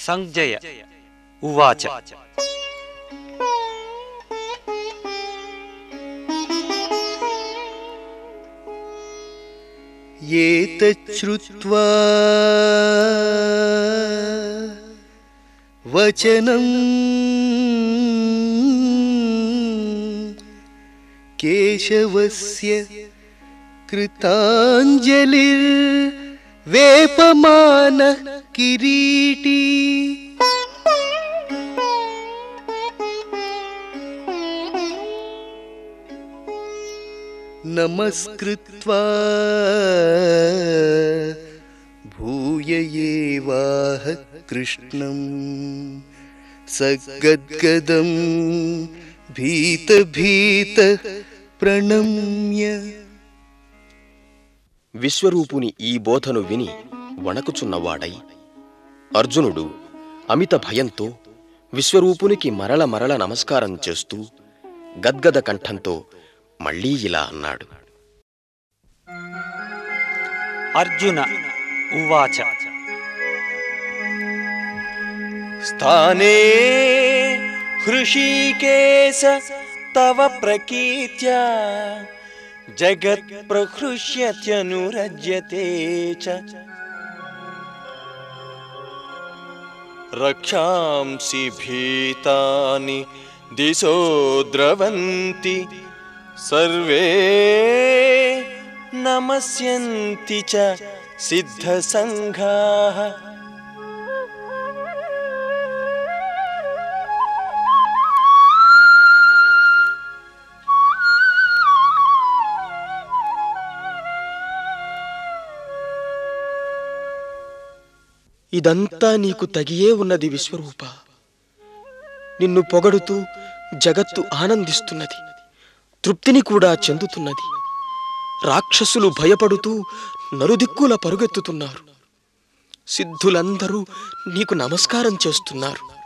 सञ्जय उवाच एतच्छ्रुत्वा वचनम् केशवस्य कृताञ्जलिर्वेपमानः కిరీటి. నమస్కృత్వా భూయేవాహ కృష్ణం సగద్గదం భీతభీత ప్రణమ్య. విశ్వరూపుని ఈ బోధను విని వణకుచున్నవాడై అర్జునుడు అమిత భయంతో విశ్వరూపునికి మరల మరల నమస్కారం చేస్తూ గద్గద కంఠంతో మళ్ళీ ఇలా అన్నాడు. అర్జున ఉవాచ. స్థానే హృషీకేశ తవ ప్రకీర్త్యా జగత్ ప్రహృష్యత్యనురజ్యతే చ. रक्षांसि भीतानि दिशो द्रवन्ति सर्वे नमस्यन्ति च सिद्धसङ्घाः। ఇదంతా నీకు తగియే ఉన్నది విశ్వరూప. నిన్ను పొగడుతూ జగత్తు ఆనందిస్తున్నది. తృప్తిని కూడా చెందుతున్నది. రాక్షసులు భయపడుతూ నలుదిక్కుల పరుగెత్తుతున్నారు. సిద్ధులందరూ నీకు నమస్కారం చేస్తున్నారు.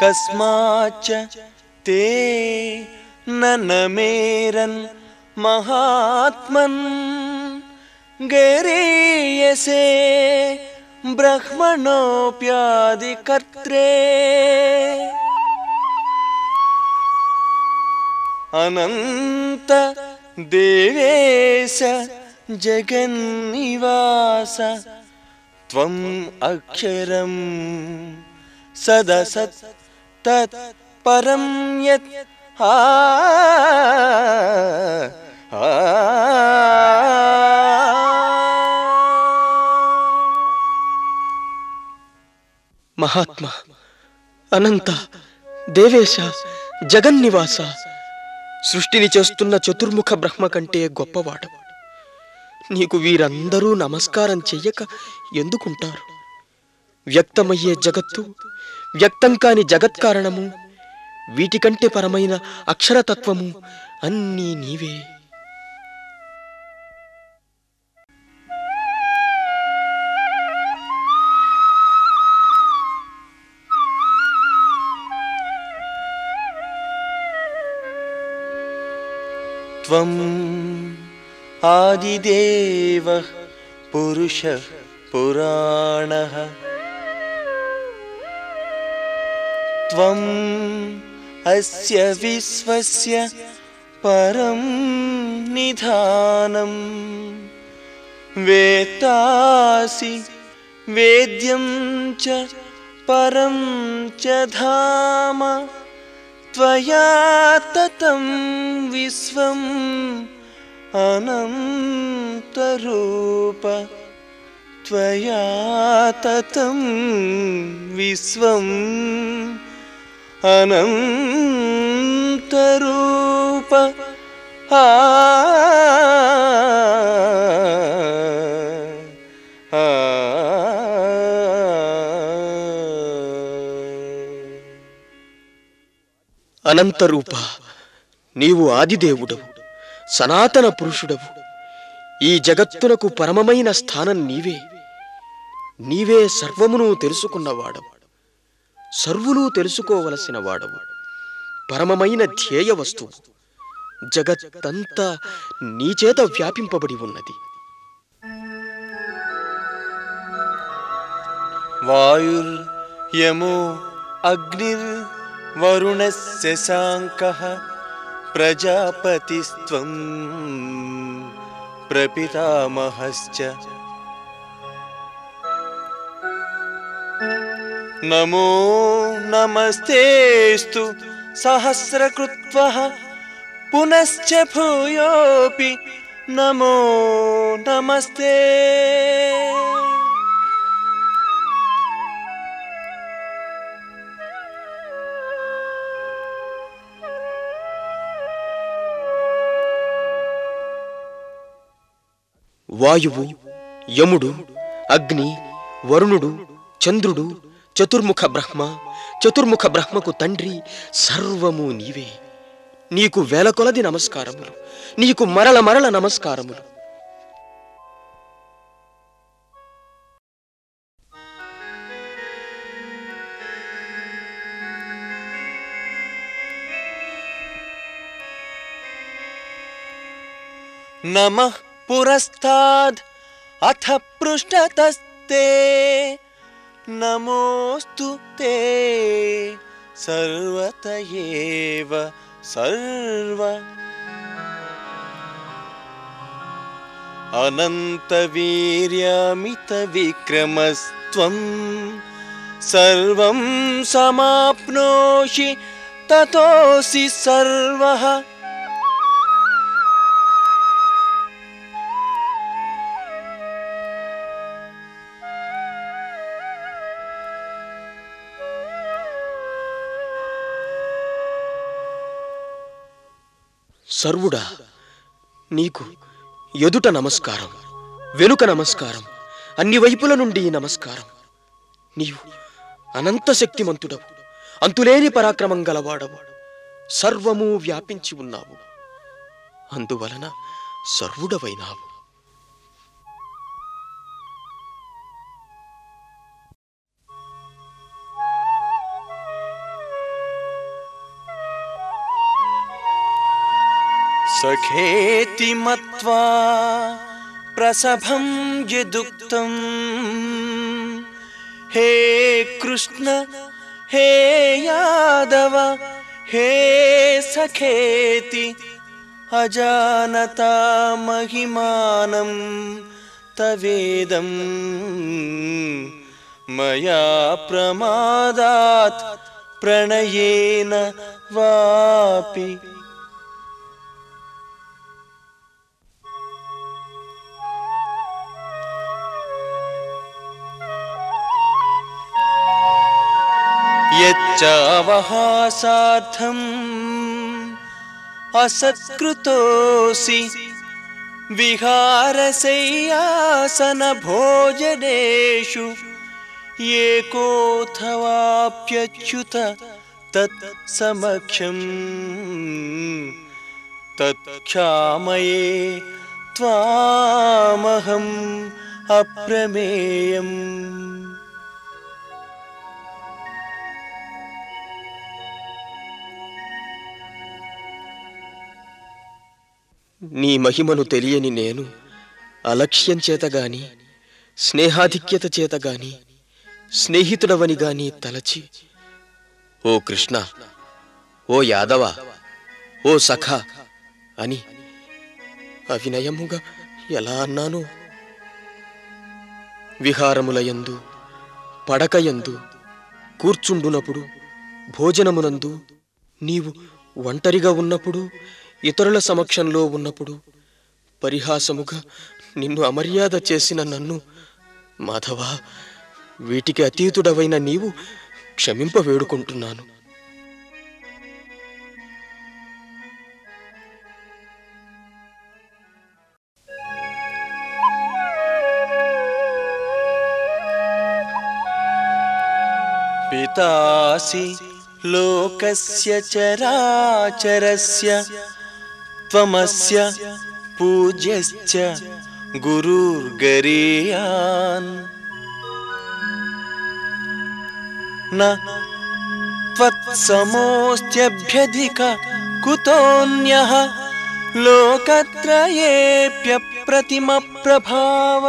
कस्माच्च ते ननमेरन् महात्मन् गरेयसे ब्रह्मणोऽप्यादिकर्त्रे। अनन्त देवेश जगन्निवास त्वम् अक्षरम् सदसत् సదసత్ తత్ పరం యత్ మహాత్మ అనంత దేవేశ జగన్నివాస సృష్టిని చేస్తున్న చతుర్ముఖ బ్రహ్మ కంటే గొప్పవాడు. నీకు వీరందరూ నమస్కారం చెయ్యక ఎందుకుంటారు? వ్యక్తమయ్యే జగత్తు వ్యక్తం కాని జగత్కారణము వీటికంటే పరమైన అక్షరతత్వము అన్నీ నీవే त्वम् आदिदेवः पुरुषः पुराणः त्वम् अस्य विश्वस्य परं निधानम् वेत्तासि वेद्यं च परं च धाम। त्वया ततं विश्वम् अनन्तरूप। त्वया ततं विश्वम् అనంతరూప. ఆ అనంతరూప నీవు ఆదిదేవుడవు సనాతన పురుషుడవు. ఈ జగత్తునకు పరమమైన స్థానం నీవే. నీవే సర్వమును తెలుసుకున్నవాడవు. సర్వులు తెలుసుకోవలసిన వాడవు. పరమమైన ధ్యేయ వస్తువు. జగత్తంతా నీచేత వ్యాపింపబడి ఉన్నది. వాయుర్ యమో అగ్నిర్ వరుణ శశాంక ప్రజాపతిస్త్వం ప్రపితామహశ్చ నమో నమస్తేస్తు సహస్రకృత్వ పునశ్చ భూయోపి నమో నమస్తే. వాయువు యముడు అగ్ని వరుణుడు చంద్రుడు చతుర్ముఖ బ్రహ్మ చతుర్ముఖ బ్రహ్మకు తండ్రి సర్వము నీవే నీకు వేల కొలది నమస్కారములు నీకు మరల మరల నమస్కారములు नमः पुरस्ताद् अथ पृष्ठतस्ते नमोऽस्तु ते सर्वत एव सर्व। अनन्तवीर्यामितविक्रमस्त्वं सर्वं समाप्नोषि ततोऽसि सर्वः సర్వుడా నీకు ఎదుట నమస్కారం వెనుక నమస్కారం అన్ని వైపుల నుండి నమస్కారం. నీవు అనంత శక్తిమంతుడవు అంతులేని పరాక్రమం గలవాడవు సర్వము వ్యాపించి ఉన్నావు. అందువలన సర్వుడవైనావు. सखेति मत्वा प्रसभं यदुक्तं हे कृष्ण, हे यादव, हे सखेति, अजानता महिमानं तवेदं। मया प्रमादात् प्रणयेन वापि यच्चावहासार्थम् असत्कृतोऽसि विहारशय्यासनभोजनेषु एकोऽथवाप्यच्युत तत्समक्षम्। तत्क्षामये त्वामहम् अप्रमेयम्। నీ మహిమను తెలియని నేను అలక్ష్యం చేత గాని స్నేహాధిక్యత చేత గాని స్నేహితుడవని గాని తలచి ఓ కృష్ణ ఓ యాదవ ఓ సఖ అని అవినయముగా ఎలా అన్నాను? విహారములయందు పడకయందు కూర్చుండునప్పుడు భోజనమునందు నీవు ఒంటరిగా ఉన్నప్పుడు ఇతరుల సమక్షంలో ఉన్నప్పుడు పరిహాసముగా నిన్ను అమర్యాద చేసిన నన్ను మాధవ వీటికి అతీతుడవైన నీవు క్షమింప వేడుకుంటున్నాను. పితాసి లోకస్య చరాచరస్య त्वमस्य पूज्यश्च गुरुर्गरीयान्। न त्वत्समोऽस्त्यभ्यधिक कुतोऽन्यः लोकत्रयेऽप्यप्रतिमप्रभाव।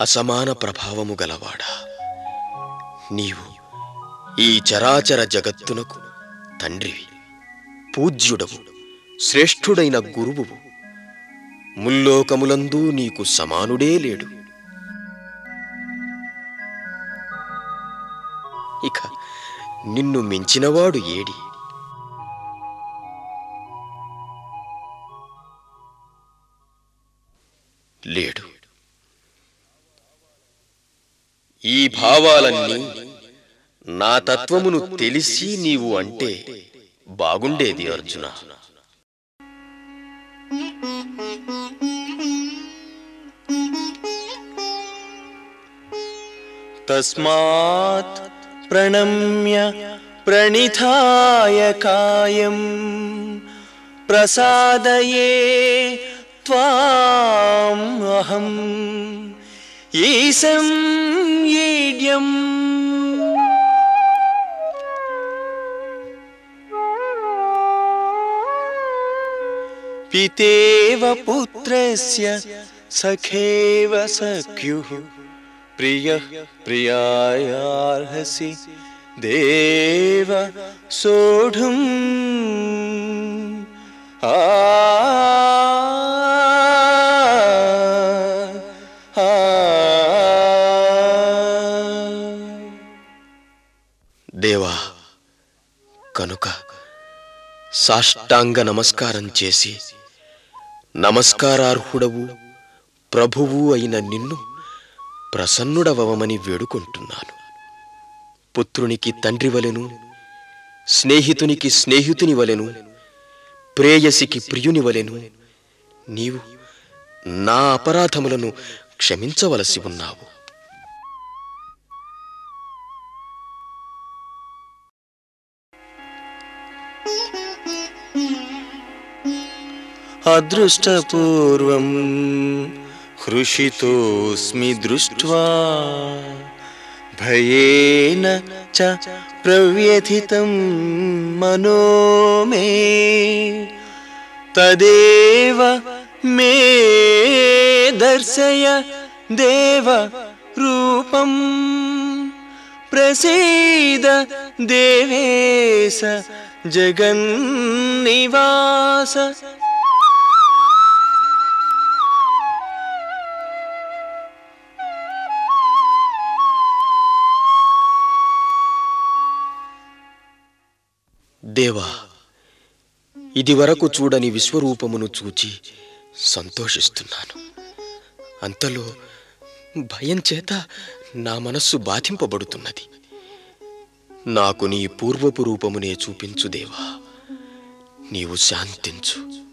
అసమాన ప్రభావము గలవాడా? నీవు ఈ చరాచర జగత్తునకు తండ్రివి పూజ్యుడవు శ్రేష్ఠుడైన గురువు ముల్లోకములందు నీకు సమానుడే లేడు. ఇక నిన్ను మించినవాడు ఏడి? లేడు. ఈ భావాలన్నీ నా తత్వమును తెలిసి నీవు అంటే బాగుండేది అర్జున. తస్మాత్ ప్రణమ్య ప్రణిథాయ కాయం ప్రసాదయే త్వాం అహం ईशं ईड्यम् पितेव पुत्रस्य सखेव सख्युः। प्रियः प्रियायार्हसि देव सोढुम्। आ దేవా కనుక సాష్టాంగ నమస్కారం చేసి నమస్కారార్హుడవు ప్రభువు అయిన నిన్ను ప్రసన్నుడవమని వేడుకుంటున్నాను. పుత్రునికి తండ్రి వలెను స్నేహితునికి స్నేహితుని వలెను ప్రేయసికి ప్రియుని వలెను నీవు నా అపరాధములను క్షమించవలసి ఉన్నావు. अदृष्टपूर्वं हृषितोऽस्मि दृष्ट्वा भयेन च प्रव्यथितं मनो मे तदेव मे दर्शय देव रूपम् प्रसीद देवेश जगन्निवास దేవా ఇదివరకు చూడని విశ్వరూపమును చూచి సంతోషిస్తున్నాను. అంతలో భయం చేత నా మనస్సు బాధింపబడుతున్నది. నాకు నీ పూర్వపు రూపమునే చూపించు దేవా నీవు శాంతించు.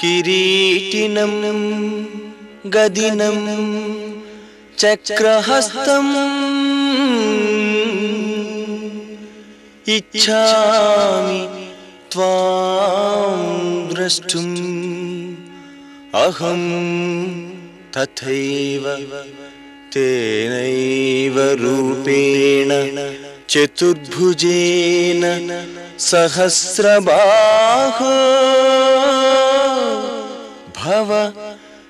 किरीटिनं गदिनं चक्रहस्तम् इच्छामि त्वां द्रष्टुम्। अहं तथैव तेनैव रूपेण चतुर्भुजेन सहस्रबाहो भव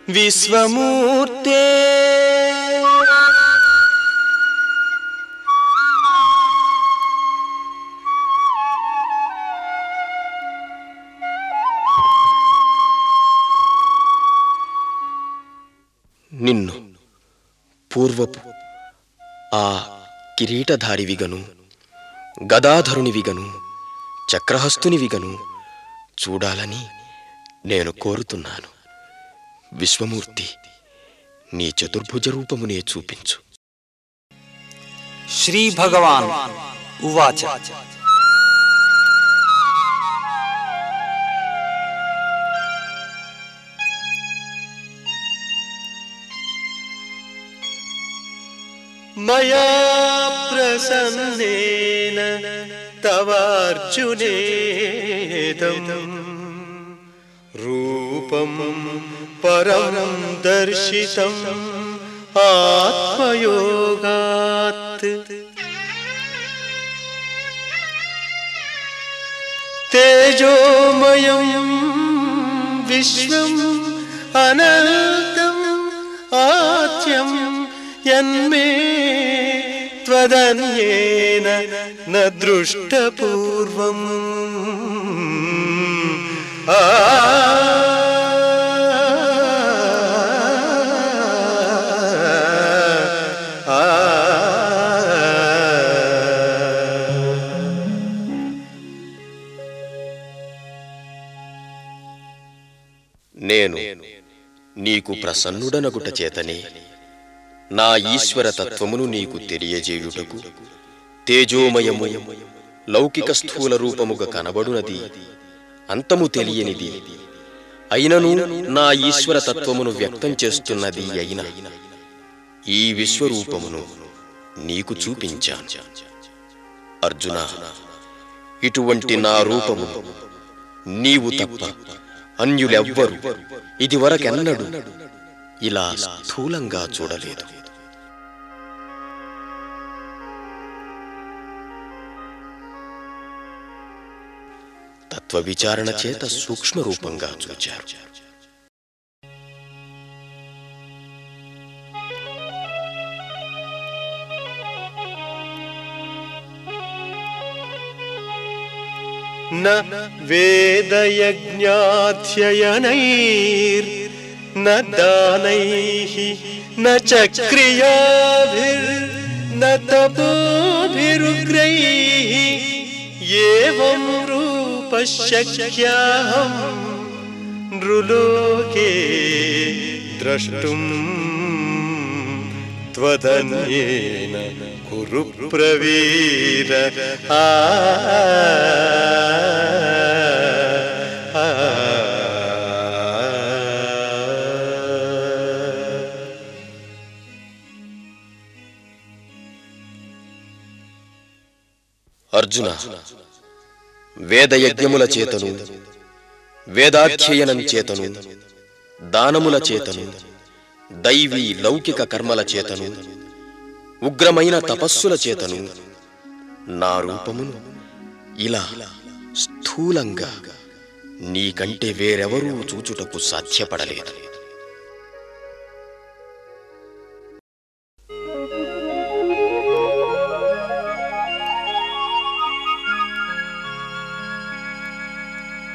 विश्वमूर्ते నిన్ను పూర్వపు ఆ కిరీటధారివిగను గదాధరునివిగను చక్రహస్తునివిగను చూడాలని నేను కోరుతున్నాను విశ్వమూర్తి నీ చతుర్భుజ రూపమునే చూపించు. శ్రీ భగవాన్ ఉవాచ. మయా ప్రసన్నేన తవార్జునేదం. रूपं परं दर्शितम् आत्मयोगात्। तेजोमयं विश्वम् अनन्तम् आच्यं यन्मे त्वदन्येन न दृष्टपूर्वम्। నేను నీకు ప్రసన్నుడనగుట చేతనే నా ఈశ్వర తత్వమును నీకు తెలియజేయుటకు తేజోమయము లౌకిక స్థూల రూపముగా కనబడునది. అంతము తెలియనిది. అయినను నా ఈశ్వర తత్వమును వ్యక్తం చేస్తున్నది అయిన ఈ విశ్వరూపమును నీకు చూపించాను. అర్జున ఇటువంటి నా రూపము నీవు తప్ప అన్యులెవ్వరు ఇదివరకెన్నడు ఇలా స్థూలంగా చూడలేదు. తత్వ విచారణ చేత సూక్ష్మ రూపంగా చూచారు न वेदयज्ञाध्ययनैर्न दानैः न च क्रियाभिर्न तपोभिरुग्रैः एवं पश्यक्याहं नृलोके द्रष्टुं त्वदन्येन कुरु प्रवीर आ अर्जुन వేదయజ్ఞముల చేతను వేదాధ్యయనం చేతను దానముల చేతను దైవీ లౌకిక కర్మల చేతను ఉగ్రమైన తపస్సుల చేతను నా రూపమును ఇలా స్థూలంగా నీకంటే వేరెవరూ చూచుటకు సాధ్యపడలేదు.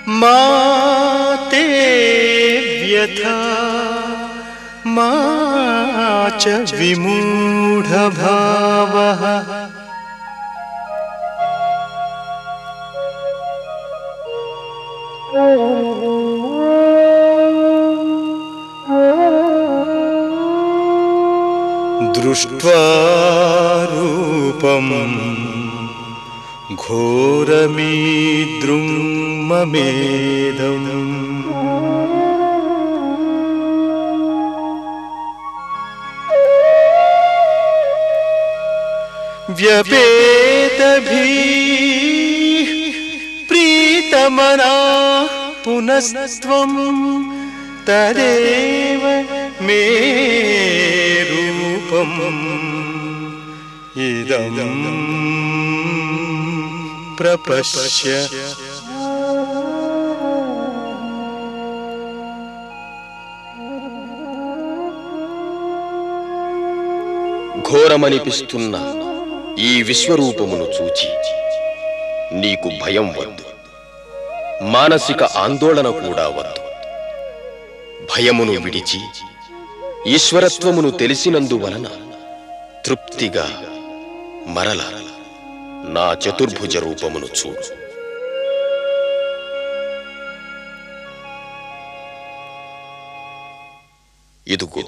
मा ते व्यथा मा च विमूढभावः। दृष्ट्वा रूपम् घोरमीद्रुं ममेदम् व्यपेतभिः प्रीतमना पुनस्त्वं तदेव मे रूपम् इदं प्रपश्य ఘోరమనిపిస్తున్న ఈ విశ్వరూపమును చూచి నీకు భయం వద్దు. మానసిక ఆందోళన కూడా వద్దు. భయమును విడిచి ఈశ్వరత్వమును తెలిసినందువలన తృప్తిగా మరల నా చతుర్భుజ రూపమును చూడు. ఇదుగో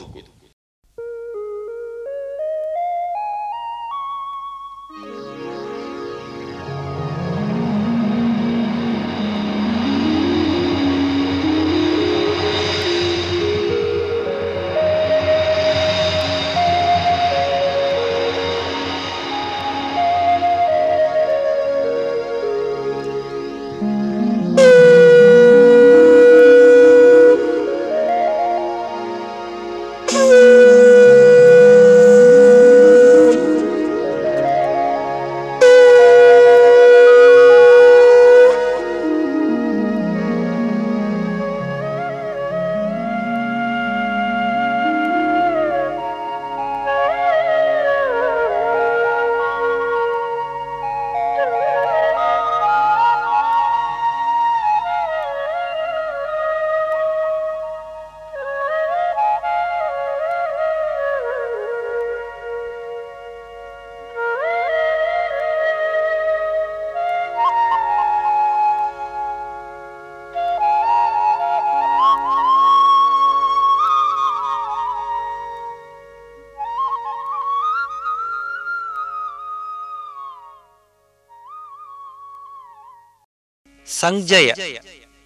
सञ्जय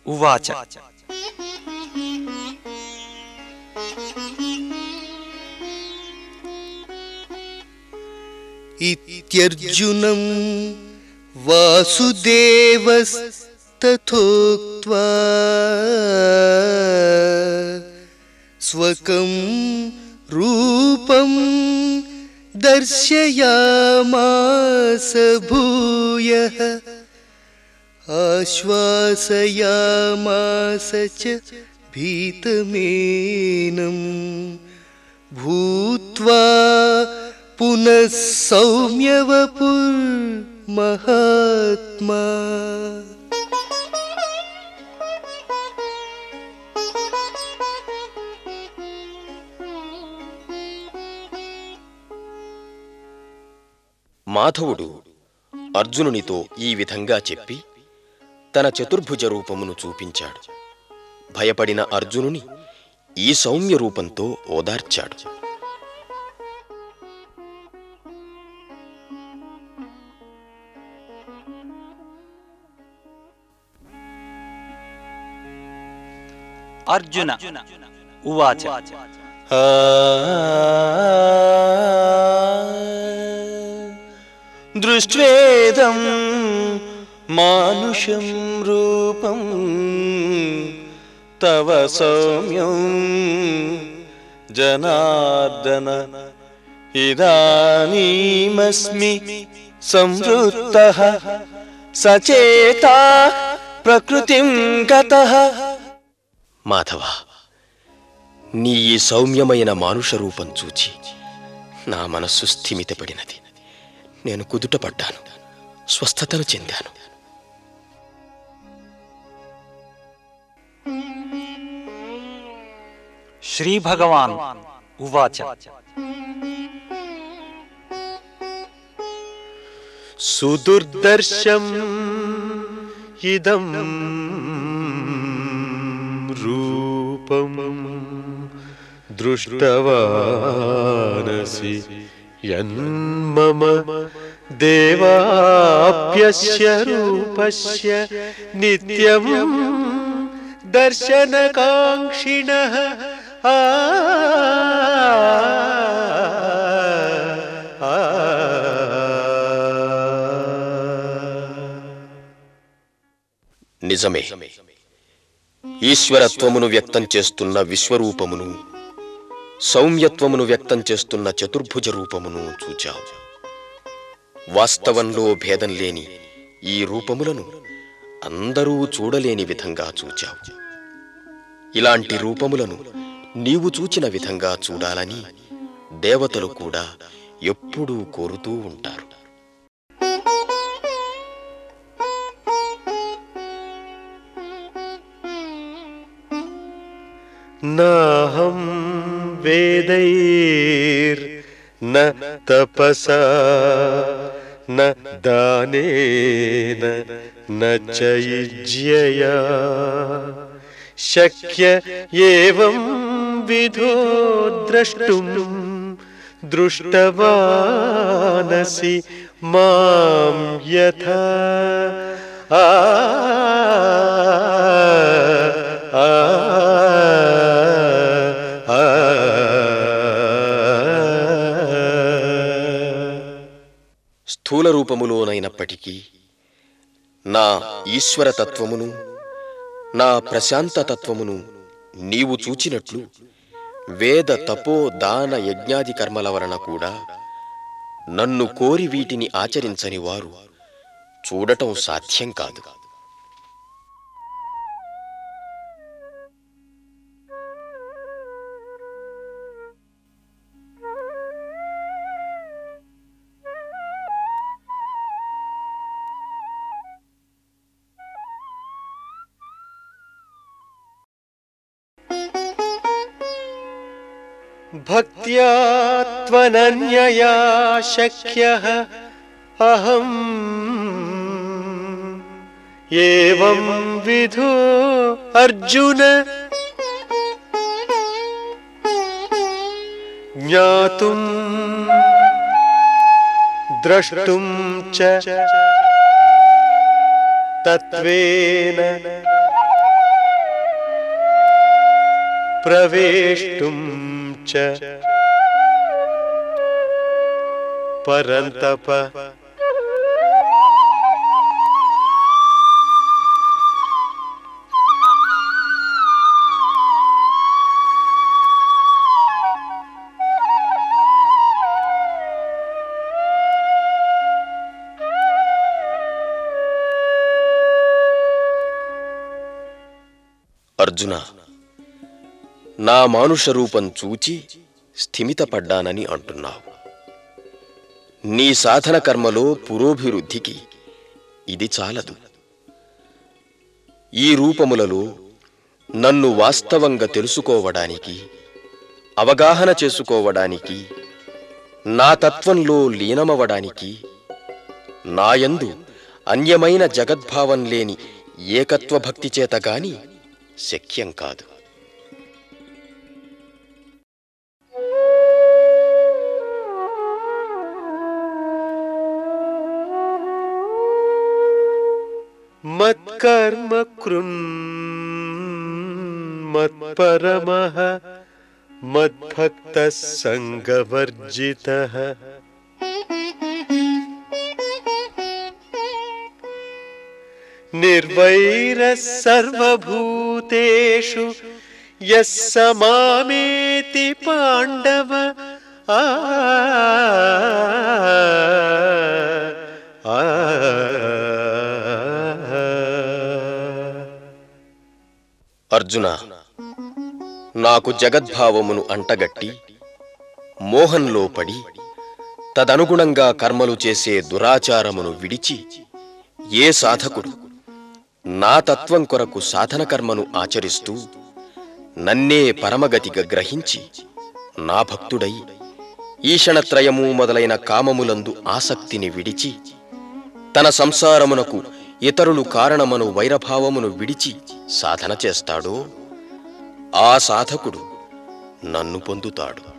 उवाच। इत्यर्जुनं वासुदेवस्तथोक्त्वा स्वकं रूपं दर्शयामास भूयः। आश्वासयामास च भीतमेनं भूत्वा पुनः सौम्यवपुर्महात्मा మాధవుడు అర్జునునితో ఈ విధంగా చెప్పి తన చతుర్భుజ రూపమును చూపించాడు. భయపడిన అర్జునుని ఈ సౌమ్య రూపంతో ఓదార్చాడు. అర్జున ఉవాచ. దృష్ట్వేదం మానుషం రూపం తవ సౌమ్యం జనార్దన ఇదానీమస్మి సంవృత్త సచేత ప్రకృతిం గత మాధవ నీ ఈ సౌమ్యమైన మానుష రూపం చూచి నా మనస్సు స్థిమితపడినది. నేను కుదుటపడ్డాను స్వస్థతను చెందాను. श्री भगवान उवाच। सुदुर्दर्शम इदम रूपम दृष्टवानसि यन्मम देवाप्यस्य रूपस्य नित्यं दर्शनकांक्षिणः నిజమే. ఈశ్వరత్వమును వ్యక్తం చేస్తున్న విశ్వరూపమును సౌమ్యత్వమును వ్యక్తం చేస్తున్న చతుర్భుజ రూపమును చూచావు. వాస్తవంలో భేదం లేని ఈ రూపములను అందరూ చూడలేని విధంగా చూచావు. ఇలాంటి రూపములను నీవు చూచిన విధంగా చూడాలని దేవతలు కూడా ఎప్పుడూ కోరుతూ ఉంటారు. నాహం వేదైర్ న తపస న దానేన న చైజ్యయా. శక్య ఏవం विधो द्रष्टुं दृष्टवानसि मां यथा आ ఆ ఆ స్థూల రూపములోనైనప్పటికీ నా ఈశ్వర తత్వమును నా ప్రశాంత తత్వమును నీవు చూచినట్లు వేద తపో దాన యజ్ఞాది కర్మల వలన కూడా నన్ను కోరి వీటిని ఆచరించని వారు చూడటం సాధ్యం కాదు. भक्त्या त्वनन्यया शक्यः अहम् एवं विधो अर्जुन। ज्ञातुम् द्रष्टुं च तत्त्वेन प्रवेष्टुं च. परंतप अर्जुना నా మానుష రూపం చూచి స్థిమితపడ్డానని అంటున్నావు. నీ సాధన కర్మలో పురోభివృద్ధికి ఇది చాలదు. ఈ రూపములలో నన్ను వాస్తవంగా తెలుసుకోవడానికి అవగాహన చేసుకోవడానికి నా తత్వంలో లీనమవడానికి నాయందు అన్యమైన జగద్భావం లేని ఏకత్వ భక్తి చేత గాని శక్యం కాదు. मत्कर्म कृन् मत्परमः मद्भक्तः सङ्गवर्जितः निर्वैरः सर्वभूतेषु यः स मामेति पाण्डव आ అర్జున నాకు జగద్భావమును అంటగట్టి మోహంలో పడి తదనుగుణంగా కర్మలు చేసే దురాచారమును విడిచి ఏ సాధకుడు నా తత్వం కొరకు సాధన కర్మను ఆచరిస్తూ నన్నే పరమగతిగా గ్రహించి నా భక్తుడై ఈషణత్రయము మొదలైన కామములందు ఆసక్తిని విడిచి తన సంసారమునకు ఇతరులు కారణమను వైరభావమును విడిచి సాధన చేస్తాడో. ఆ సాధకుడు నన్ను పొందుతాడు.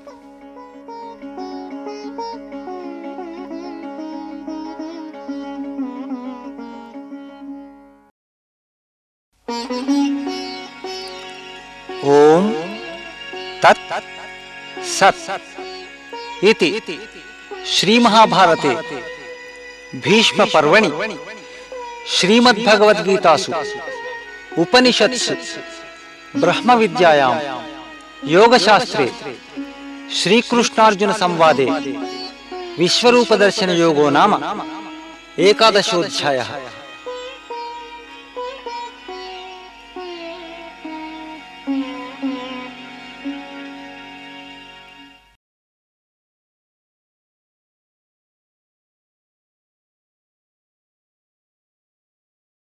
ఓం తత్ సత్ ఇతి. శ్రీమహాభారతే భీష్మ పర్వణి श्रीमद् भगवत गीतासु उपनिषत्सु ब्रह्म विद्यायां योगशास्त्रे श्रीकृष्णार्जुन संवादे विश्वरूप दर्शन योगो नाम एकादशोऽध्यायः।